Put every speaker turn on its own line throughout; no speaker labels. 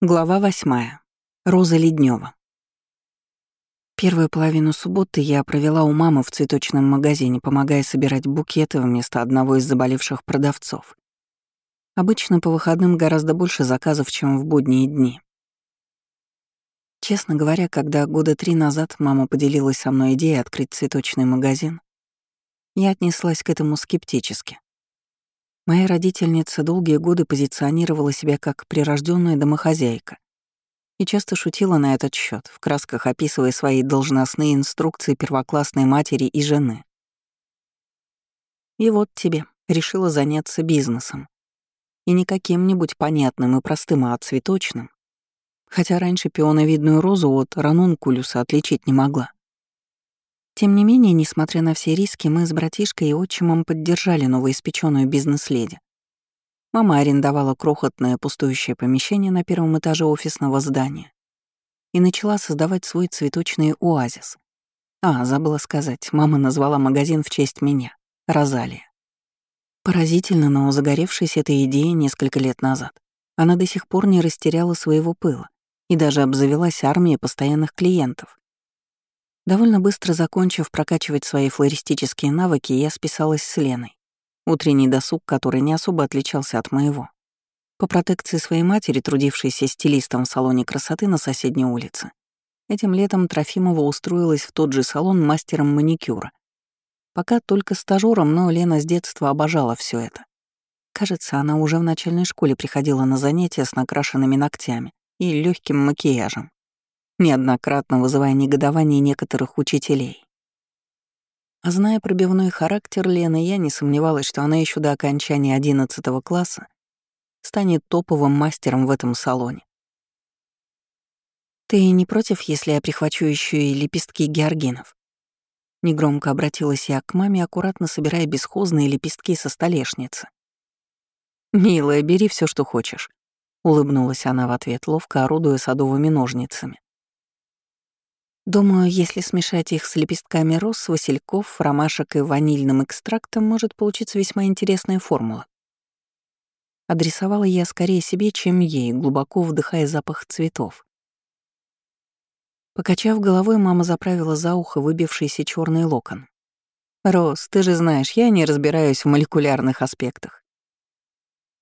Глава восьмая. Роза Леднева. Первую половину субботы я провела у мамы в цветочном магазине, помогая собирать букеты вместо одного из заболевших продавцов. Обычно по выходным гораздо больше заказов, чем в будние дни. Честно говоря, когда года три назад мама поделилась со мной идеей открыть цветочный магазин, я отнеслась к этому скептически. Моя родительница долгие годы позиционировала себя как прирожденная домохозяйка и часто шутила на этот счет, в красках описывая свои должностные инструкции первоклассной матери и жены. И вот тебе, решила заняться бизнесом. И не каким-нибудь понятным и простым, а цветочным. Хотя раньше пионовидную розу от ранункулюса отличить не могла. Тем не менее, несмотря на все риски, мы с братишкой и отчимом поддержали новоиспеченную бизнес-леди. Мама арендовала крохотное пустующее помещение на первом этаже офисного здания и начала создавать свой цветочный оазис. А, забыла сказать, мама назвала магазин в честь меня — Розалия. Поразительно, но загоревшись этой идеей несколько лет назад, она до сих пор не растеряла своего пыла и даже обзавелась армией постоянных клиентов. Довольно быстро закончив прокачивать свои флористические навыки, я списалась с Леной. Утренний досуг, который не особо отличался от моего. По протекции своей матери, трудившейся стилистом в салоне красоты на соседней улице, этим летом Трофимова устроилась в тот же салон мастером маникюра. Пока только стажером, но Лена с детства обожала все это. Кажется, она уже в начальной школе приходила на занятия с накрашенными ногтями и легким макияжем неоднократно вызывая негодование некоторых учителей. А зная пробивной характер Лены, я не сомневалась, что она еще до окончания 11 класса станет топовым мастером в этом салоне. «Ты не против, если я прихвачу еще и лепестки георгинов?» Негромко обратилась я к маме, аккуратно собирая бесхозные лепестки со столешницы. «Милая, бери все, что хочешь», — улыбнулась она в ответ, ловко орудуя садовыми ножницами. Думаю, если смешать их с лепестками роз, васильков, ромашек и ванильным экстрактом, может получиться весьма интересная формула. Адресовала я скорее себе, чем ей, глубоко вдыхая запах цветов. Покачав головой, мама заправила за ухо выбившийся черный локон. «Рос, ты же знаешь, я не разбираюсь в молекулярных аспектах.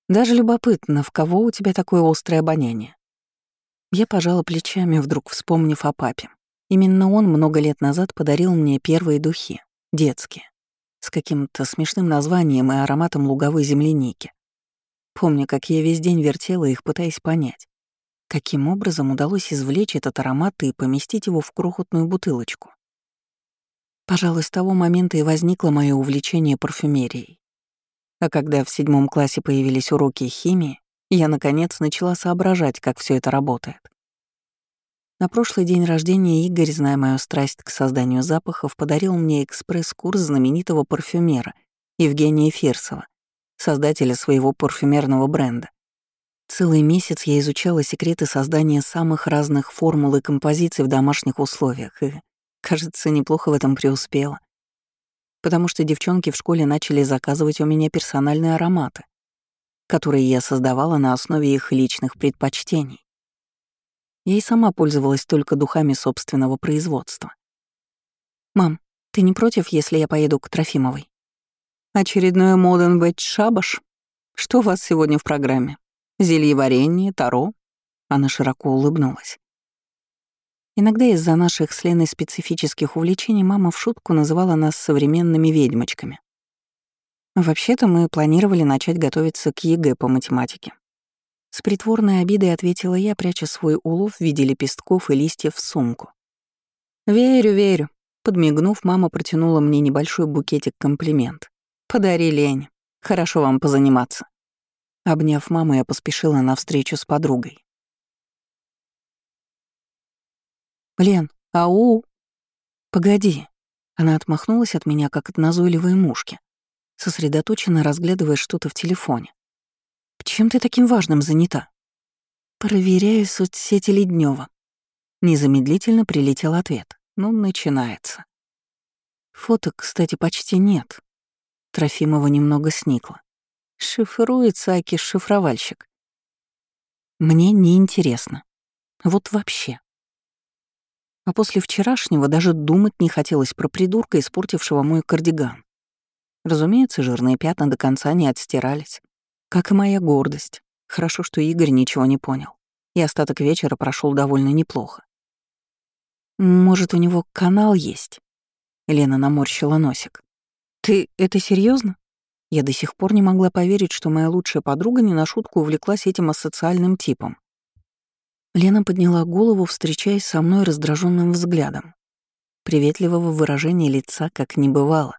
Даже любопытно, в кого у тебя такое острое обоняние?» Я пожала плечами, вдруг вспомнив о папе. Именно он много лет назад подарил мне первые духи, детские, с каким-то смешным названием и ароматом луговой земляники. Помню, как я весь день вертела их, пытаясь понять, каким образом удалось извлечь этот аромат и поместить его в крохотную бутылочку. Пожалуй, с того момента и возникло мое увлечение парфюмерией. А когда в седьмом классе появились уроки химии, я, наконец, начала соображать, как все это работает. На прошлый день рождения Игорь, зная мою страсть к созданию запахов, подарил мне экспресс-курс знаменитого парфюмера Евгения Фирсова, создателя своего парфюмерного бренда. Целый месяц я изучала секреты создания самых разных формул и композиций в домашних условиях и, кажется, неплохо в этом преуспела. Потому что девчонки в школе начали заказывать у меня персональные ароматы, которые я создавала на основе их личных предпочтений. Я и сама пользовалась только духами собственного производства. «Мам, ты не против, если я поеду к Трофимовой?» «Очередной моден бэч шабаш? Что у вас сегодня в программе? Зелье варенье, таро?» Она широко улыбнулась. Иногда из-за наших с Леной специфических увлечений мама в шутку называла нас современными ведьмочками. Вообще-то мы планировали начать готовиться к ЕГЭ по математике. С притворной обидой ответила я, пряча свой улов в виде лепестков и листьев в сумку. «Верю, верю», — подмигнув, мама протянула мне небольшой букетик-комплимент. «Подари Лене. Хорошо вам позаниматься». Обняв маму, я поспешила на встречу с подругой. «Лен, ау!» «Погоди». Она отмахнулась от меня, как от назойливой мушки, сосредоточенно разглядывая что-то в телефоне. Чем ты таким важным занята? Проверяю соцсети Леднева. Незамедлительно прилетел ответ. Ну, начинается. Фоток, кстати, почти нет. Трофимова немного сникла. Шифруется Аки шифровальщик. Мне не интересно. Вот вообще. А после вчерашнего даже думать не хотелось про придурка, испортившего мой кардиган. Разумеется, жирные пятна до конца не отстирались. Как и моя гордость. Хорошо, что Игорь ничего не понял. И остаток вечера прошел довольно неплохо. Может, у него канал есть? Лена наморщила носик. Ты это серьезно? Я до сих пор не могла поверить, что моя лучшая подруга не на шутку увлеклась этим асоциальным типом. Лена подняла голову, встречаясь со мной раздраженным взглядом. Приветливого выражения лица как не бывало.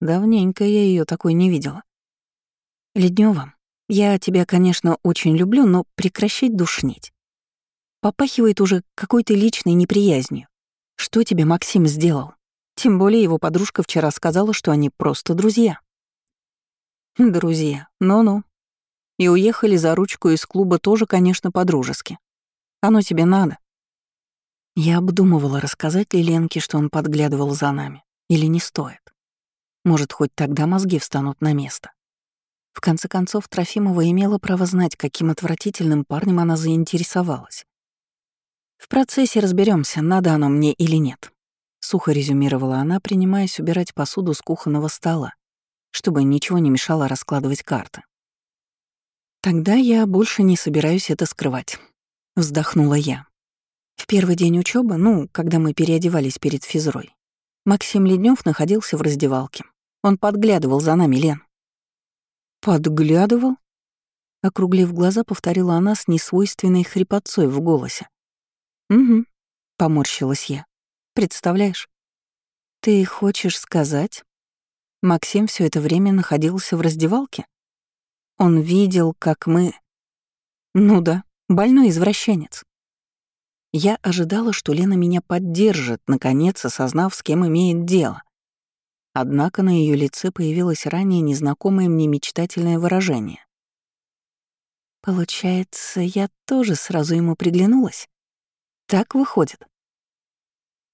Давненько я ее такой не видела. Леднева, я тебя, конечно, очень люблю, но прекращать душнить. Попахивает уже какой-то личной неприязнью. Что тебе Максим сделал? Тем более его подружка вчера сказала, что они просто друзья. Друзья, ну-ну. И уехали за ручку из клуба тоже, конечно, по-дружески. Оно тебе надо. Я обдумывала, рассказать ли Ленке, что он подглядывал за нами, или не стоит. Может, хоть тогда мозги встанут на место. В конце концов, Трофимова имела право знать, каким отвратительным парнем она заинтересовалась. В процессе разберемся, надо оно мне или нет. Сухо резюмировала она, принимаясь убирать посуду с кухонного стола, чтобы ничего не мешало раскладывать карты. «Тогда я больше не собираюсь это скрывать», — вздохнула я. В первый день учебы, ну, когда мы переодевались перед физрой, Максим Леднев находился в раздевалке. Он подглядывал за нами, Лен. «Подглядывал?» Округлив глаза, повторила она с несвойственной хрипотцой в голосе. «Угу», — поморщилась я. «Представляешь? Ты хочешь сказать, Максим все это время находился в раздевалке? Он видел, как мы... Ну да, больной извращенец. Я ожидала, что Лена меня поддержит, наконец осознав, с кем имеет дело. Однако на ее лице появилось ранее незнакомое мне мечтательное выражение. Получается, я тоже сразу ему приглянулась? Так выходит.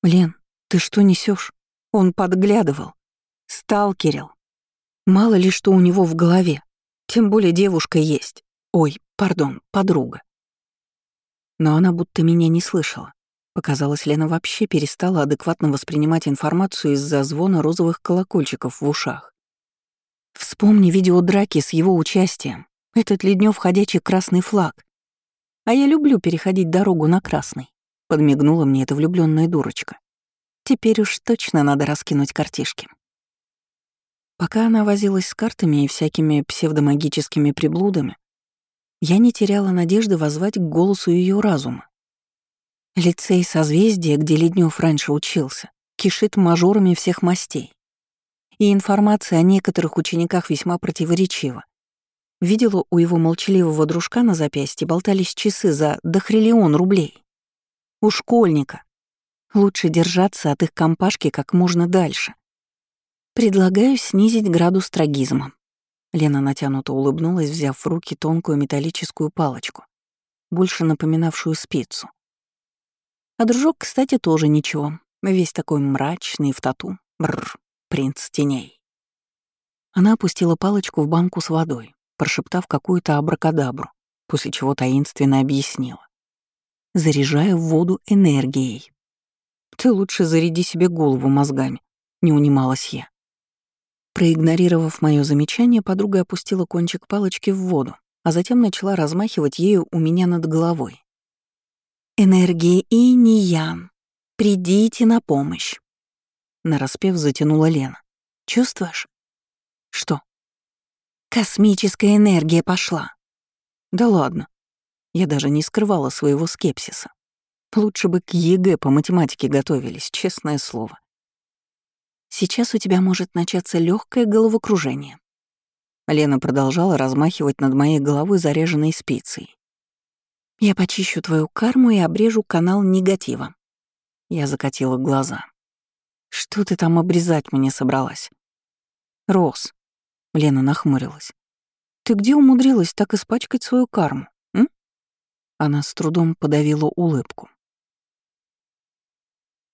Лен, ты что несешь? Он подглядывал. Сталкерил. Мало ли что у него в голове. Тем более девушка есть. Ой, пардон, подруга. Но она будто меня не слышала. Показалось, Лена вообще перестала адекватно воспринимать информацию из-за звона розовых колокольчиков в ушах. Вспомни видео драки с его участием. Этот Леднев ходячий красный флаг. А я люблю переходить дорогу на красный. Подмигнула мне эта влюбленная дурочка. Теперь уж точно надо раскинуть картишки. Пока она возилась с картами и всякими псевдомагическими приблудами, я не теряла надежды возвать к голосу ее разума. Лицей созвездия, где Леднев раньше учился, кишит мажорами всех мастей. И информация о некоторых учениках весьма противоречива. Видела у его молчаливого дружка на запястье болтались часы за дохриллион рублей. У школьника. Лучше держаться от их компашки как можно дальше. Предлагаю снизить градус трагизма. Лена натянуто улыбнулась, взяв в руки тонкую металлическую палочку, больше напоминавшую спицу. А дружок, кстати, тоже ничего. Весь такой мрачный в тату. Бррр, принц теней. Она опустила палочку в банку с водой, прошептав какую-то абракадабру, после чего таинственно объяснила. Заряжая воду энергией. «Ты лучше заряди себе голову мозгами», — не унималась я. Проигнорировав мое замечание, подруга опустила кончик палочки в воду, а затем начала размахивать ею у меня над головой. «Энергия иниян, придите на помощь!» Нараспев затянула Лена. «Чувствуешь?» «Что?» «Космическая энергия пошла!» «Да ладно!» Я даже не скрывала своего скепсиса. Лучше бы к ЕГЭ по математике готовились, честное слово. Сейчас у тебя может начаться легкое головокружение. Лена продолжала размахивать над моей головой заряженной спицей. Я почищу твою карму и обрежу канал негатива. Я закатила глаза. Что ты там обрезать мне собралась? Рос. Лена нахмурилась. Ты где умудрилась так испачкать свою карму, м? Она с трудом подавила улыбку.